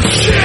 shit?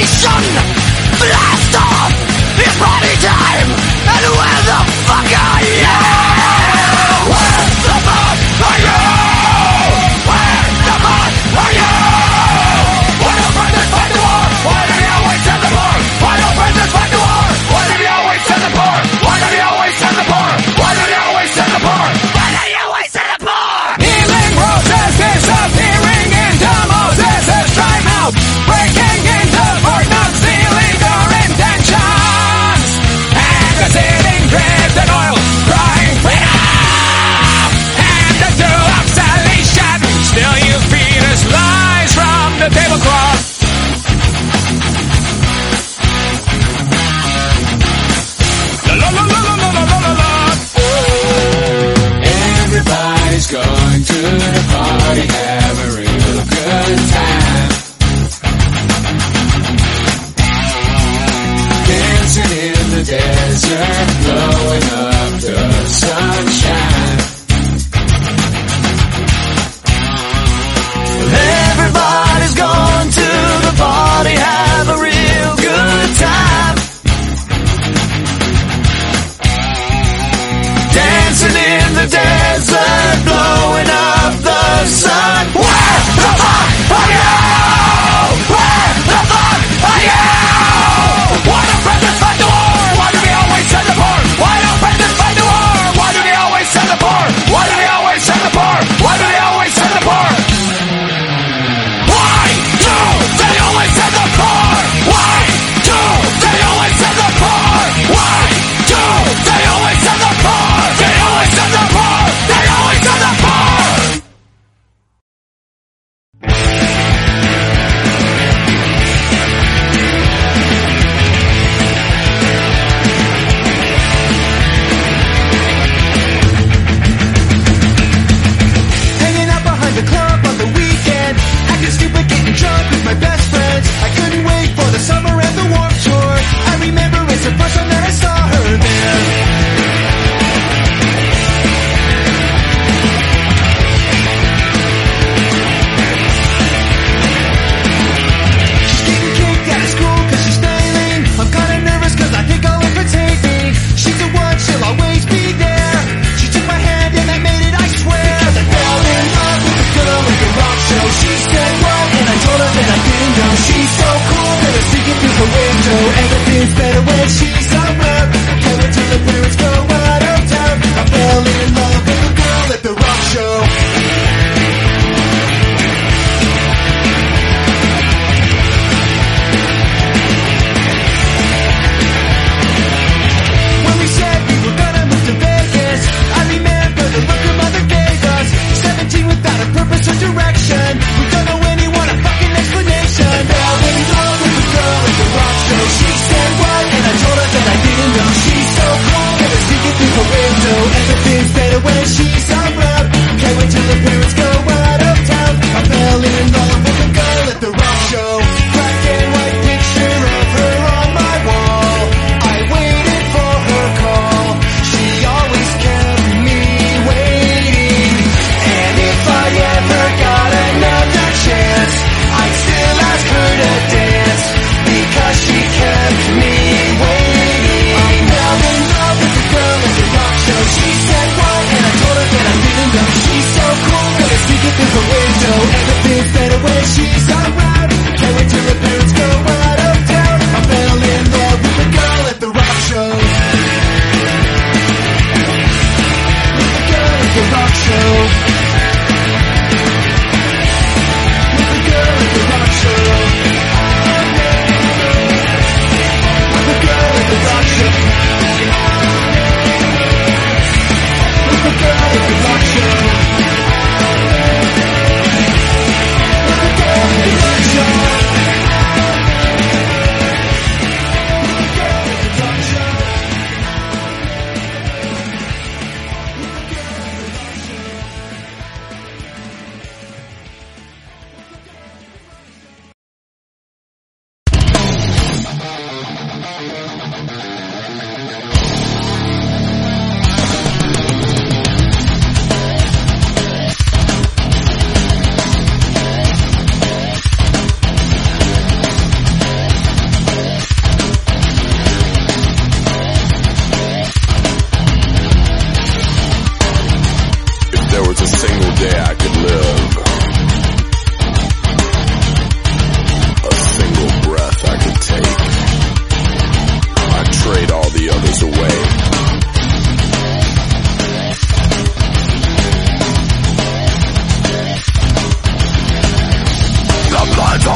Nation! The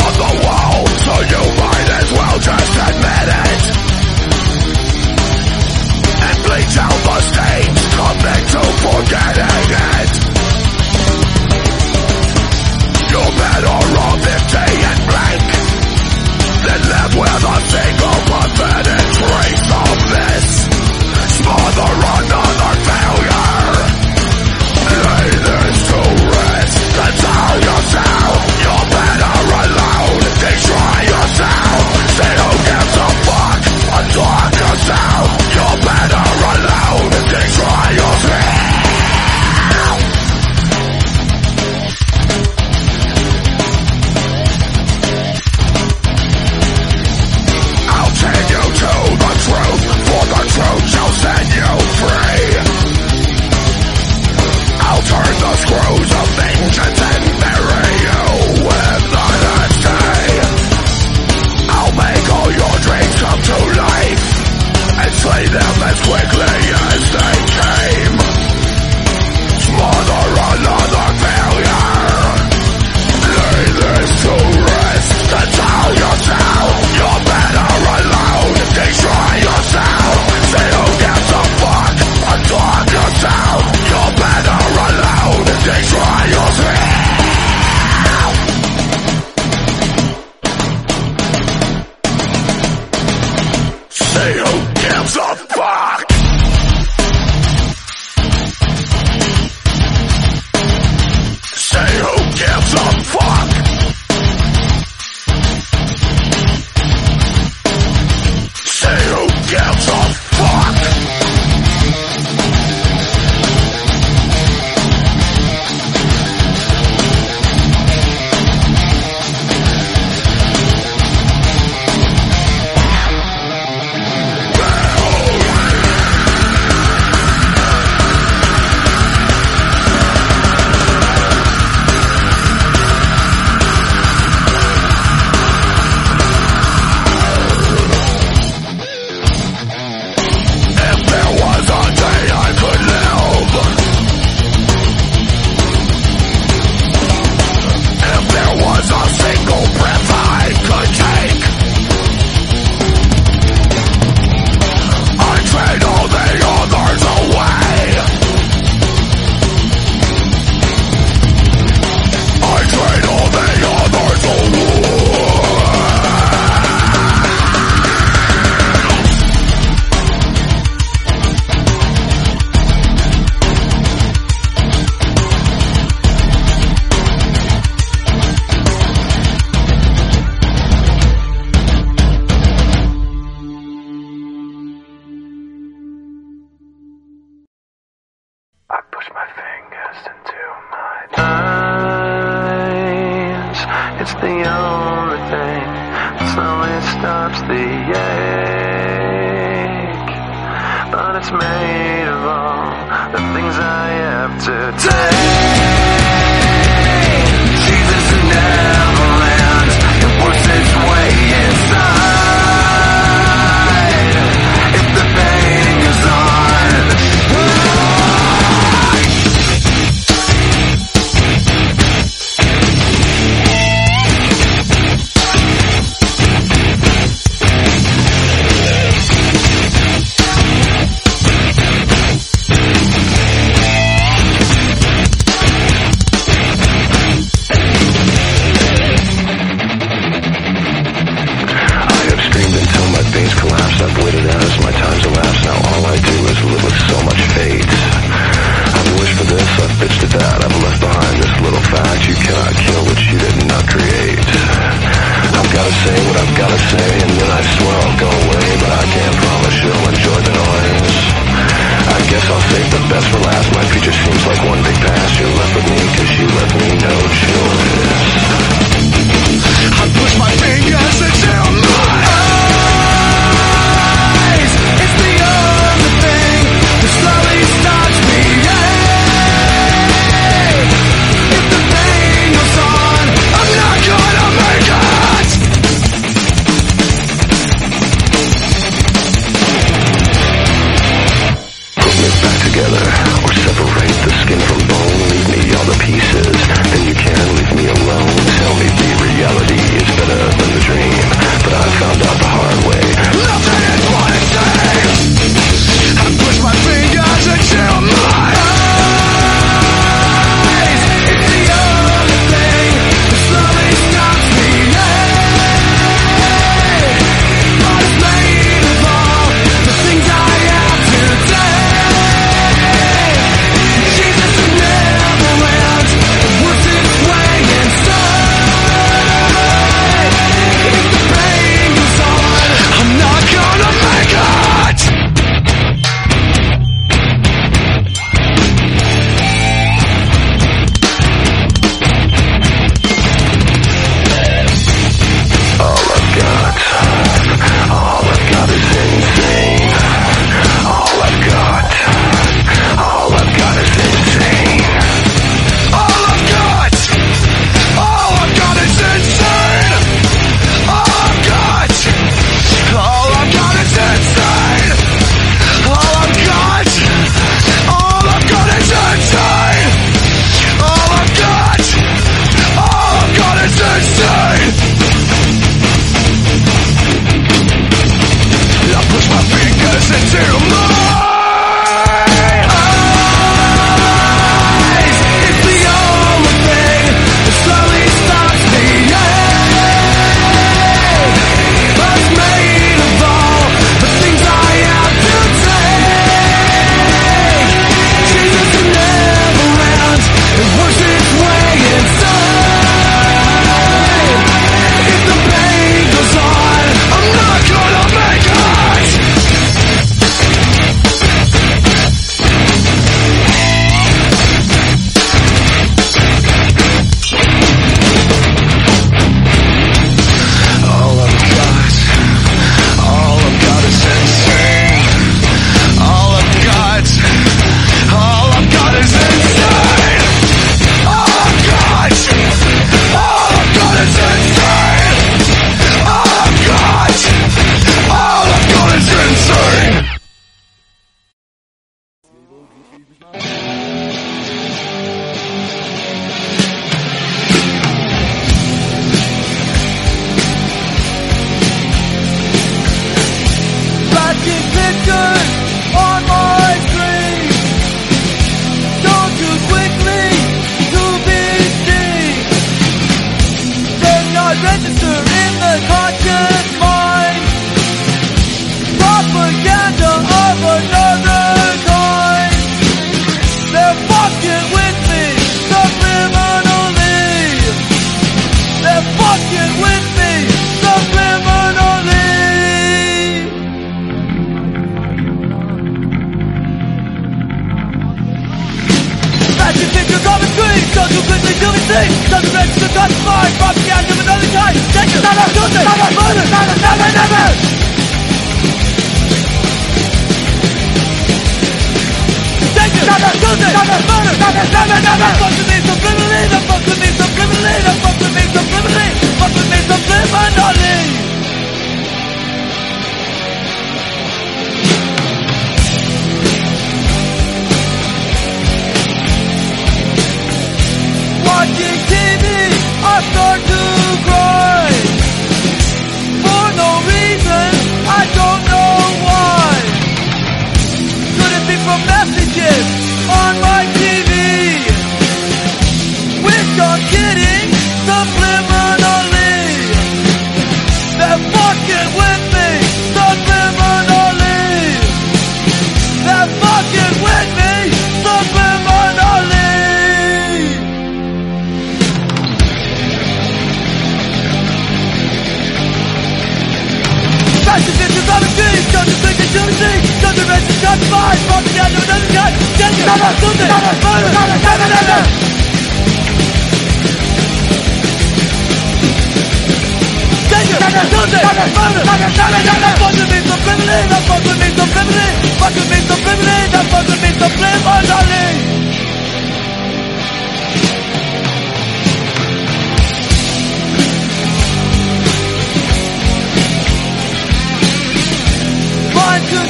Hayır Portugal öden gel.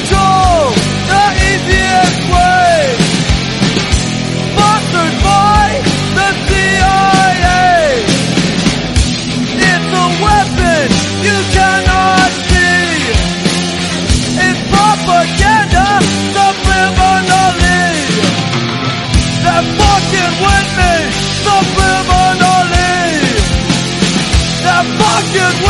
Control good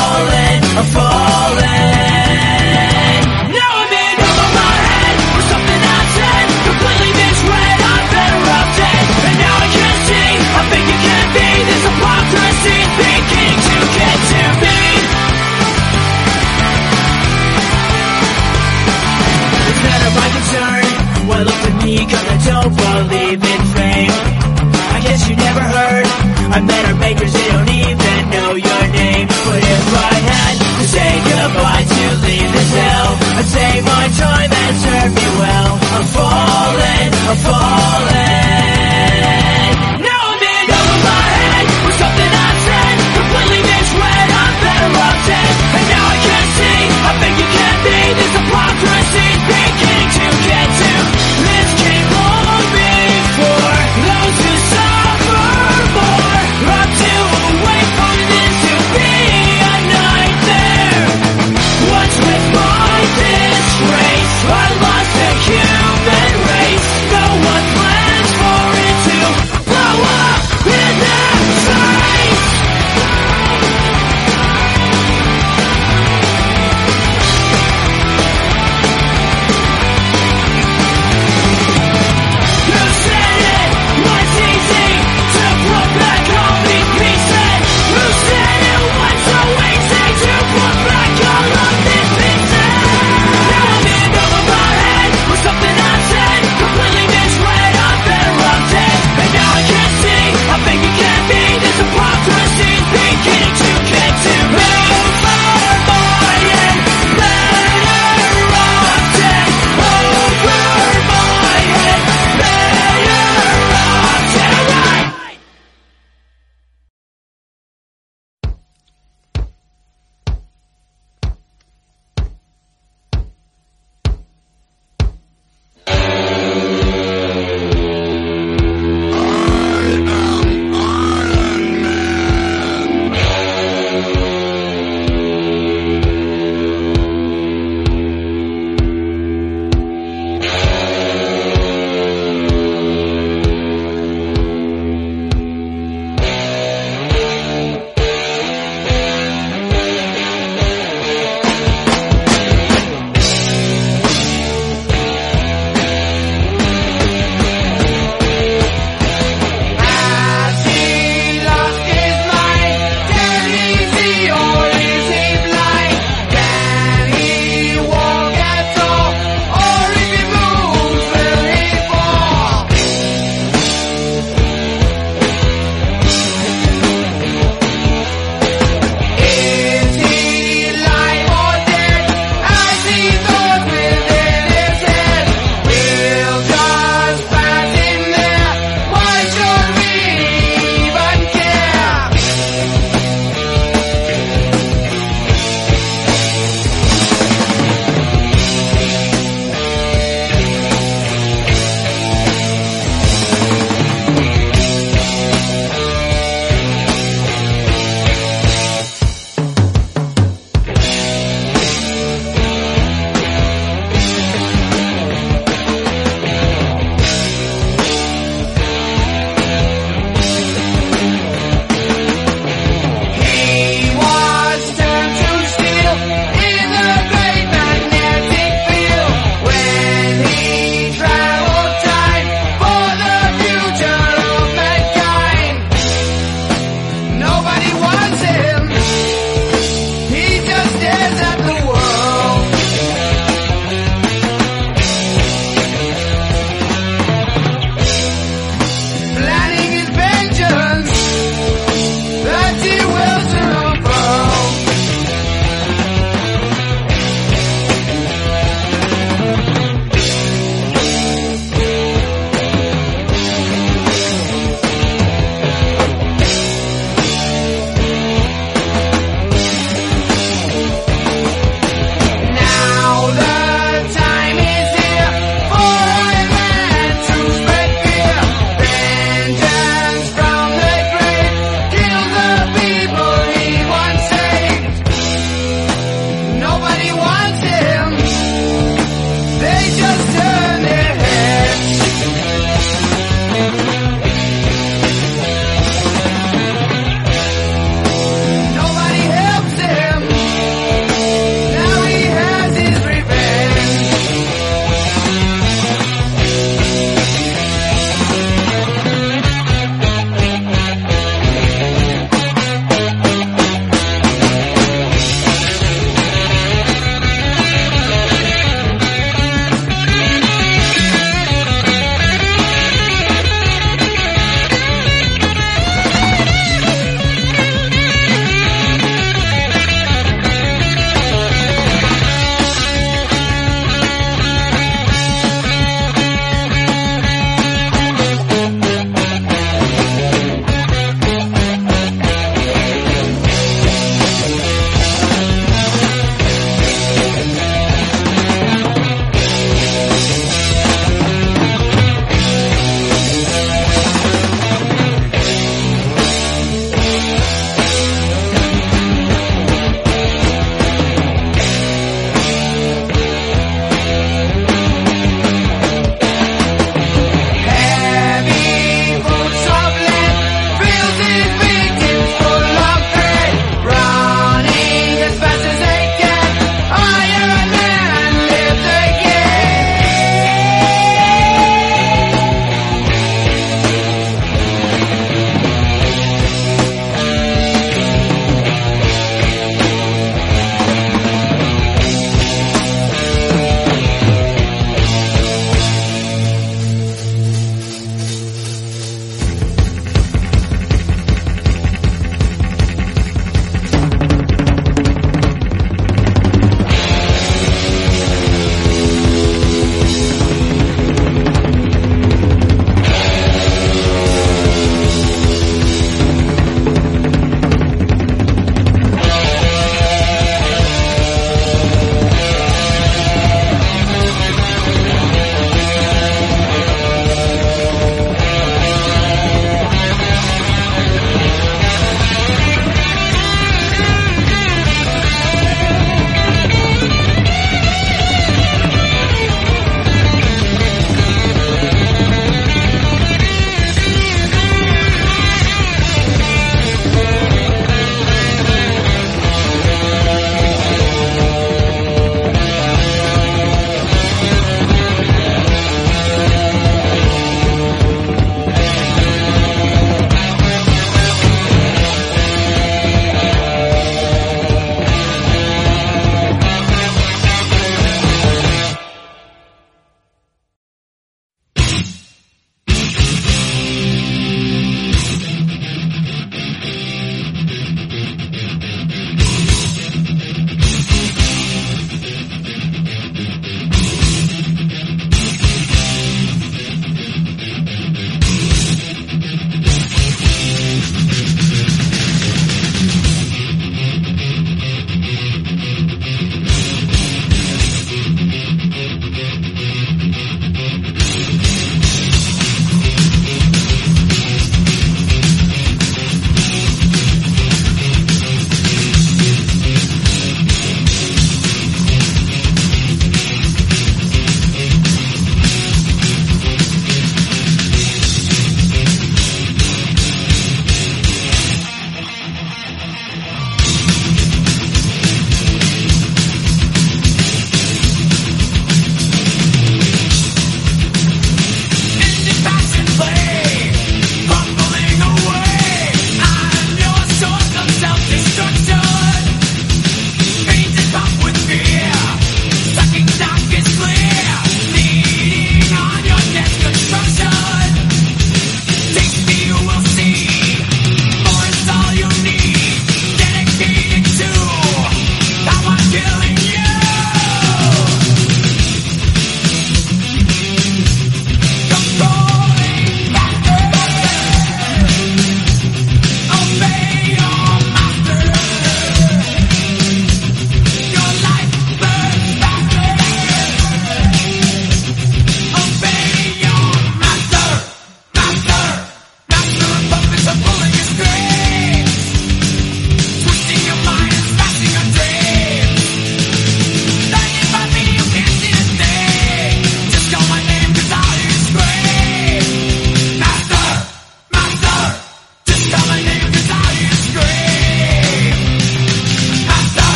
falling.